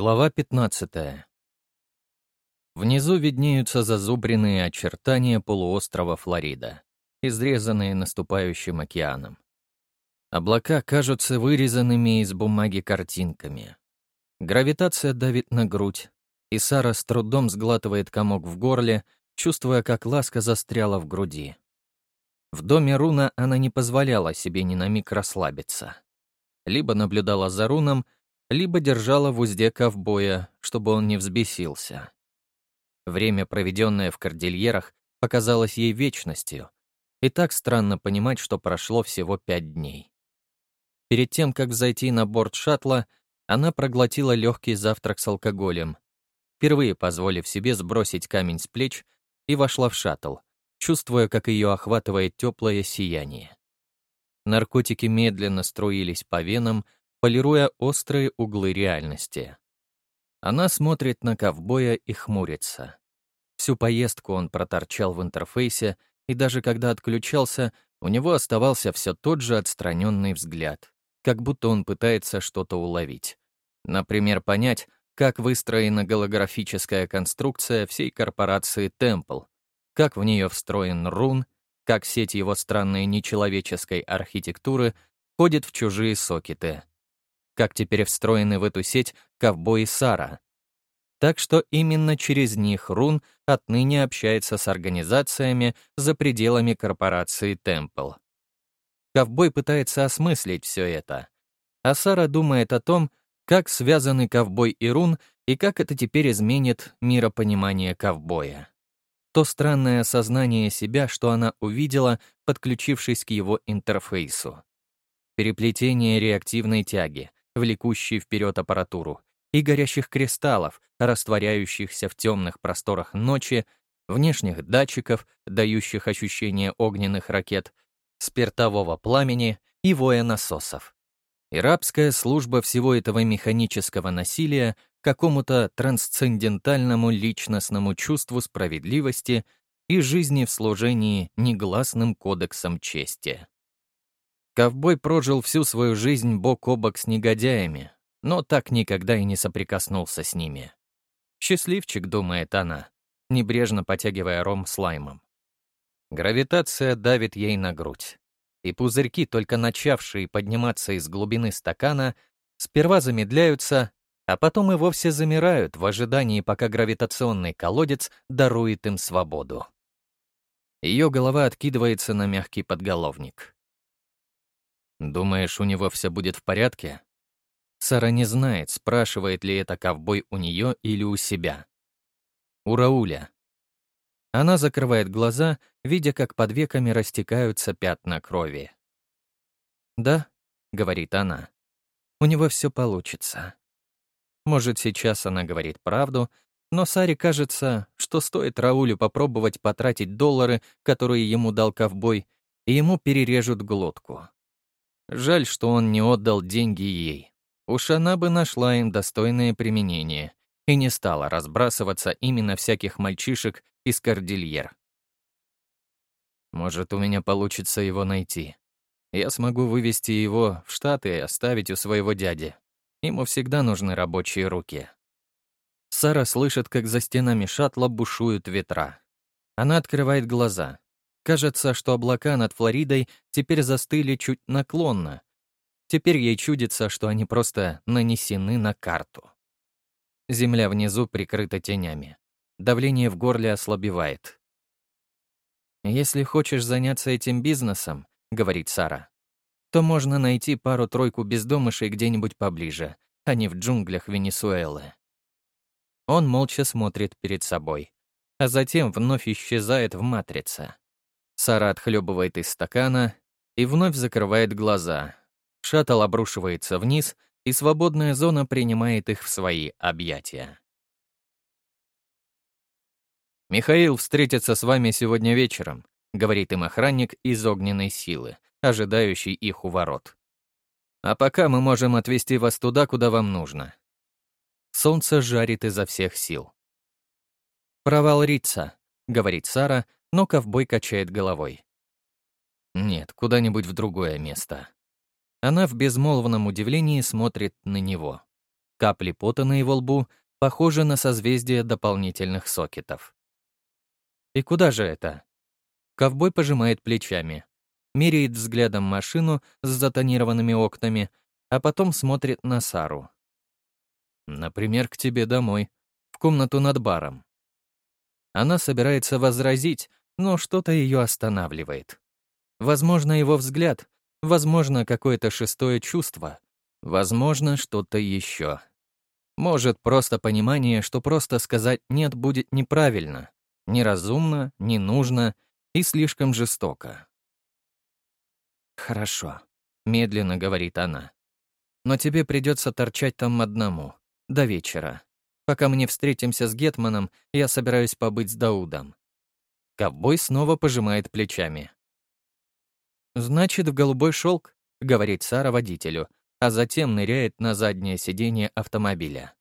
Глава 15. Внизу виднеются зазубренные очертания полуострова Флорида, изрезанные наступающим океаном. Облака кажутся вырезанными из бумаги картинками. Гравитация давит на грудь, и Сара с трудом сглатывает комок в горле, чувствуя, как ласка застряла в груди. В доме Руна она не позволяла себе ни на миг расслабиться. Либо наблюдала за Руном, либо держала в узде ковбоя, чтобы он не взбесился. Время, проведенное в кордильерах, показалось ей вечностью, и так странно понимать, что прошло всего пять дней. Перед тем, как зайти на борт шаттла, она проглотила легкий завтрак с алкоголем, впервые позволив себе сбросить камень с плеч и вошла в шаттл, чувствуя, как ее охватывает теплое сияние. Наркотики медленно струились по венам, полируя острые углы реальности. Она смотрит на ковбоя и хмурится. Всю поездку он проторчал в интерфейсе, и даже когда отключался, у него оставался все тот же отстраненный взгляд, как будто он пытается что-то уловить. Например, понять, как выстроена голографическая конструкция всей корпорации Temple, как в нее встроен рун, как сеть его странной нечеловеческой архитектуры ходит в чужие сокеты как теперь встроены в эту сеть ковбои Сара. Так что именно через них Рун отныне общается с организациями за пределами корпорации Темпл. Ковбой пытается осмыслить все это, а Сара думает о том, как связаны ковбой и Рун и как это теперь изменит миропонимание ковбоя. То странное осознание себя, что она увидела, подключившись к его интерфейсу. Переплетение реактивной тяги, влекущей вперед аппаратуру, и горящих кристаллов, растворяющихся в темных просторах ночи, внешних датчиков, дающих ощущение огненных ракет, спиртового пламени и воя насосов. И служба всего этого механического насилия какому-то трансцендентальному личностному чувству справедливости и жизни в служении негласным кодексом чести. Ковбой прожил всю свою жизнь бок о бок с негодяями, но так никогда и не соприкоснулся с ними. «Счастливчик», — думает она, небрежно потягивая ром с лаймом. Гравитация давит ей на грудь, и пузырьки, только начавшие подниматься из глубины стакана, сперва замедляются, а потом и вовсе замирают в ожидании, пока гравитационный колодец дарует им свободу. Ее голова откидывается на мягкий подголовник. «Думаешь, у него все будет в порядке?» Сара не знает, спрашивает ли это ковбой у нее или у себя. У Рауля. Она закрывает глаза, видя, как под веками растекаются пятна крови. «Да», — говорит она, — «у него все получится». Может, сейчас она говорит правду, но Саре кажется, что стоит Раулю попробовать потратить доллары, которые ему дал ковбой, и ему перережут глотку. Жаль, что он не отдал деньги ей. Уж она бы нашла им достойное применение и не стала разбрасываться именно всяких мальчишек из кордильер. Может, у меня получится его найти. Я смогу вывести его в Штаты и оставить у своего дяди. Ему всегда нужны рабочие руки. Сара слышит, как за стенами шаттла бушуют ветра. Она открывает глаза. Кажется, что облака над Флоридой теперь застыли чуть наклонно. Теперь ей чудится, что они просто нанесены на карту. Земля внизу прикрыта тенями. Давление в горле ослабевает. «Если хочешь заняться этим бизнесом», — говорит Сара, то можно найти пару-тройку бездомышей где-нибудь поближе, а не в джунглях Венесуэлы. Он молча смотрит перед собой, а затем вновь исчезает в матрице. Сара отхлебывает из стакана и вновь закрывает глаза. Шаттл обрушивается вниз, и свободная зона принимает их в свои объятия. «Михаил встретится с вами сегодня вечером», — говорит им охранник из огненной силы, ожидающий их у ворот. «А пока мы можем отвезти вас туда, куда вам нужно». Солнце жарит изо всех сил. «Провал Рица», — говорит Сара, но ковбой качает головой. Нет, куда-нибудь в другое место. Она в безмолвном удивлении смотрит на него. Капли пота на его лбу похожи на созвездие дополнительных сокетов. «И куда же это?» Ковбой пожимает плечами, меряет взглядом машину с затонированными окнами, а потом смотрит на Сару. «Например, к тебе домой, в комнату над баром». Она собирается возразить, но что-то ее останавливает. Возможно, его взгляд, возможно, какое-то шестое чувство, возможно, что-то еще. Может, просто понимание, что просто сказать «нет» будет неправильно, неразумно, не нужно и слишком жестоко. «Хорошо», — медленно говорит она. «Но тебе придется торчать там одному, до вечера. Пока мы не встретимся с Гетманом, я собираюсь побыть с Даудом». Ковбой снова пожимает плечами. «Значит, в голубой шелк», — говорит Сара водителю, а затем ныряет на заднее сиденье автомобиля.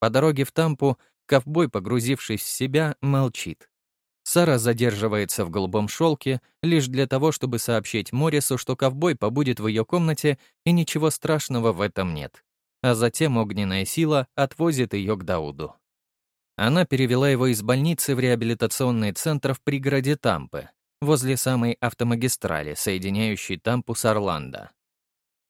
По дороге в Тампу ковбой, погрузившись в себя, молчит. Сара задерживается в голубом шелке лишь для того, чтобы сообщить Морису, что ковбой побудет в ее комнате, и ничего страшного в этом нет. А затем огненная сила отвозит ее к Дауду. Она перевела его из больницы в реабилитационный центр в пригороде Тампы, возле самой автомагистрали, соединяющей Тампу с Орландо.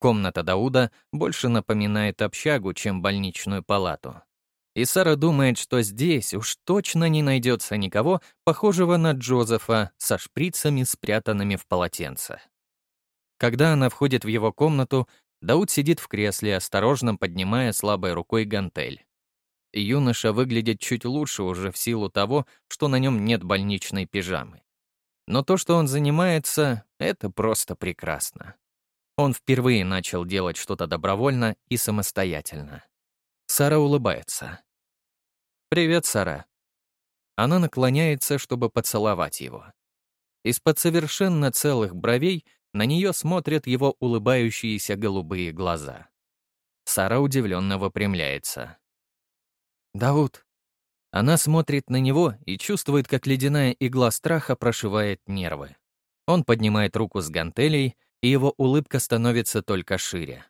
Комната Дауда больше напоминает общагу, чем больничную палату. И Сара думает, что здесь уж точно не найдется никого, похожего на Джозефа, со шприцами, спрятанными в полотенце. Когда она входит в его комнату, Дауд сидит в кресле, осторожно поднимая слабой рукой гантель. Юноша выглядит чуть лучше уже в силу того, что на нем нет больничной пижамы. Но то, что он занимается, это просто прекрасно. Он впервые начал делать что-то добровольно и самостоятельно. Сара улыбается. «Привет, Сара». Она наклоняется, чтобы поцеловать его. Из-под совершенно целых бровей на нее смотрят его улыбающиеся голубые глаза. Сара удивленно выпрямляется. «Дауд». Она смотрит на него и чувствует, как ледяная игла страха прошивает нервы. Он поднимает руку с гантелей, и его улыбка становится только шире.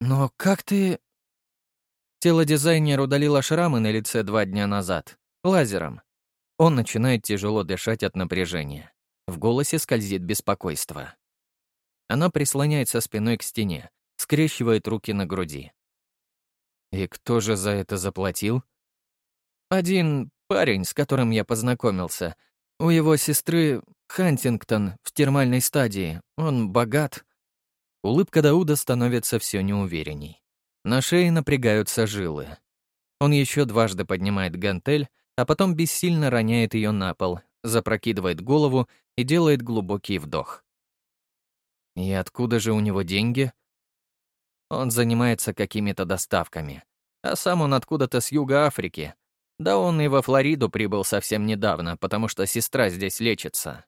«Но как ты...» Телодизайнер удалила шрамы на лице два дня назад. Лазером. Он начинает тяжело дышать от напряжения. В голосе скользит беспокойство. Она прислоняется спиной к стене, скрещивает руки на груди. И кто же за это заплатил? Один парень, с которым я познакомился. У его сестры Хантингтон в термальной стадии. Он богат. Улыбка Дауда становится все неуверенней. На шее напрягаются жилы. Он еще дважды поднимает гантель, а потом бессильно роняет ее на пол, запрокидывает голову и делает глубокий вдох. И откуда же у него деньги? Он занимается какими-то доставками. А сам он откуда-то с юга Африки. Да он и во Флориду прибыл совсем недавно, потому что сестра здесь лечится.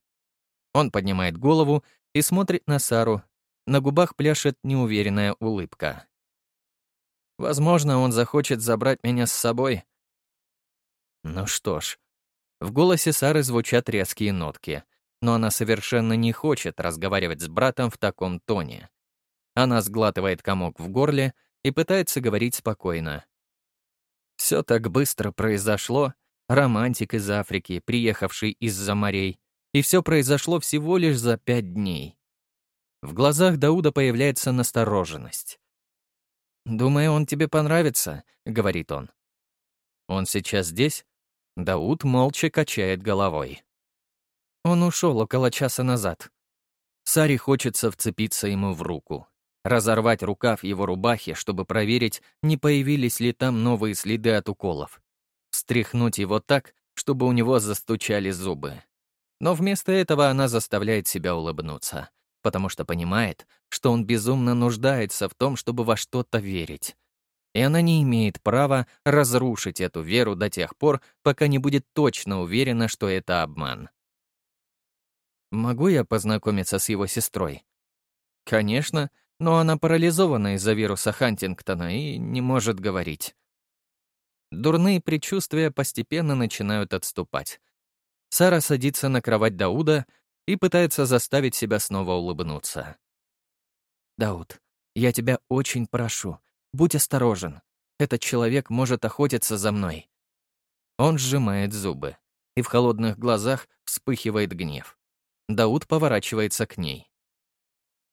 Он поднимает голову и смотрит на Сару. На губах пляшет неуверенная улыбка. Возможно, он захочет забрать меня с собой. Ну что ж. В голосе Сары звучат резкие нотки, но она совершенно не хочет разговаривать с братом в таком тоне. Она сглатывает комок в горле и пытается говорить спокойно. Все так быстро произошло. Романтик из Африки, приехавший из-за морей. И все произошло всего лишь за пять дней. В глазах Дауда появляется настороженность. «Думаю, он тебе понравится», — говорит он. «Он сейчас здесь?» Дауд молча качает головой. Он ушел около часа назад. Саре хочется вцепиться ему в руку, разорвать рукав его рубахи, чтобы проверить, не появились ли там новые следы от уколов, встряхнуть его так, чтобы у него застучали зубы. Но вместо этого она заставляет себя улыбнуться потому что понимает, что он безумно нуждается в том, чтобы во что-то верить. И она не имеет права разрушить эту веру до тех пор, пока не будет точно уверена, что это обман. Могу я познакомиться с его сестрой? Конечно, но она парализована из-за вируса Хантингтона и не может говорить. Дурные предчувствия постепенно начинают отступать. Сара садится на кровать Дауда и пытается заставить себя снова улыбнуться. «Дауд, я тебя очень прошу, будь осторожен. Этот человек может охотиться за мной». Он сжимает зубы, и в холодных глазах вспыхивает гнев. Дауд поворачивается к ней.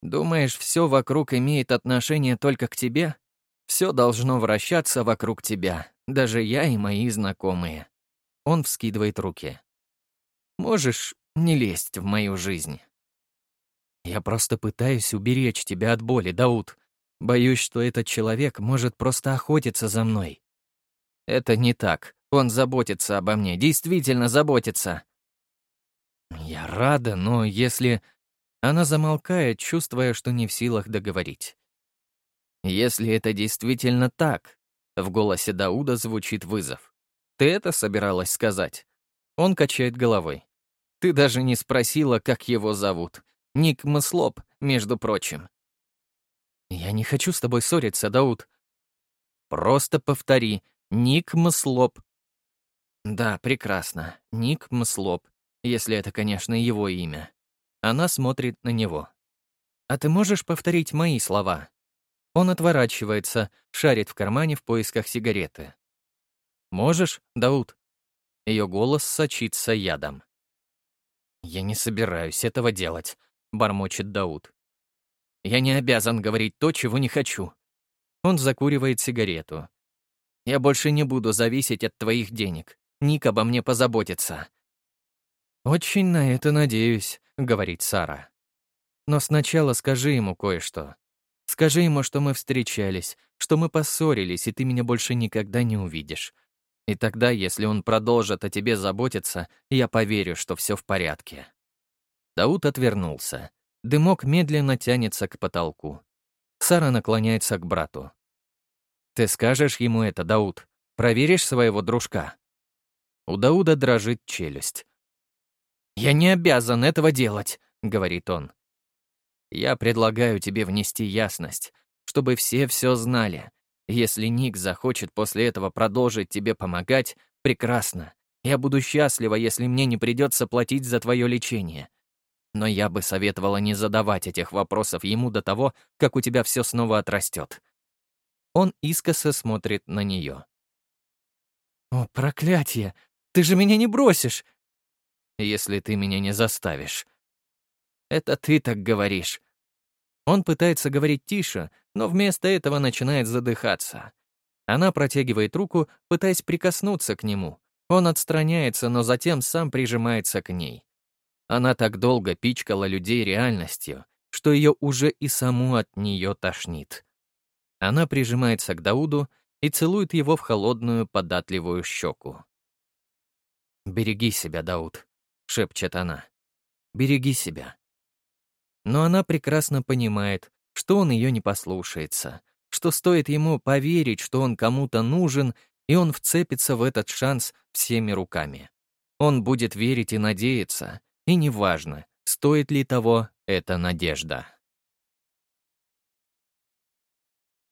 «Думаешь, все вокруг имеет отношение только к тебе? Все должно вращаться вокруг тебя, даже я и мои знакомые». Он вскидывает руки. «Можешь не лезть в мою жизнь». «Я просто пытаюсь уберечь тебя от боли, Дауд. Боюсь, что этот человек может просто охотиться за мной». «Это не так. Он заботится обо мне, действительно заботится». «Я рада, но если...» Она замолкает, чувствуя, что не в силах договорить. «Если это действительно так...» В голосе Дауда звучит вызов. «Ты это собиралась сказать?» Он качает головой. «Ты даже не спросила, как его зовут. Ник Маслоп, между прочим». «Я не хочу с тобой ссориться, Дауд». «Просто повтори. Ник Маслоп». «Да, прекрасно. Ник Маслоп, если это, конечно, его имя». Она смотрит на него. «А ты можешь повторить мои слова?» Он отворачивается, шарит в кармане в поисках сигареты. «Можешь, Дауд?» Ее голос сочится ядом. «Я не собираюсь этого делать», — бормочет Дауд. «Я не обязан говорить то, чего не хочу». Он закуривает сигарету. «Я больше не буду зависеть от твоих денег. Ник обо мне позаботится». «Очень на это надеюсь», — говорит Сара. «Но сначала скажи ему кое-что. Скажи ему, что мы встречались, что мы поссорились, и ты меня больше никогда не увидишь. И тогда, если он продолжит о тебе заботиться, я поверю, что все в порядке». Дауд отвернулся. Дымок медленно тянется к потолку. Сара наклоняется к брату. «Ты скажешь ему это, Дауд? Проверишь своего дружка?» У Дауда дрожит челюсть. «Я не обязан этого делать», — говорит он. «Я предлагаю тебе внести ясность, чтобы все все знали. Если Ник захочет после этого продолжить тебе помогать, прекрасно. Я буду счастлива, если мне не придется платить за твое лечение. Но я бы советовала не задавать этих вопросов ему до того, как у тебя все снова отрастет. Он искоса смотрит на нее. «О, проклятие! Ты же меня не бросишь!» «Если ты меня не заставишь». «Это ты так говоришь». Он пытается говорить тише, но вместо этого начинает задыхаться. Она протягивает руку, пытаясь прикоснуться к нему. Он отстраняется, но затем сам прижимается к ней. Она так долго пичкала людей реальностью, что ее уже и саму от нее тошнит. Она прижимается к Дауду и целует его в холодную, податливую щеку. «Береги себя, Дауд», — шепчет она. «Береги себя». Но она прекрасно понимает, что он ее не послушается, что стоит ему поверить, что он кому-то нужен, и он вцепится в этот шанс всеми руками. Он будет верить и надеяться, и неважно, стоит ли того эта надежда.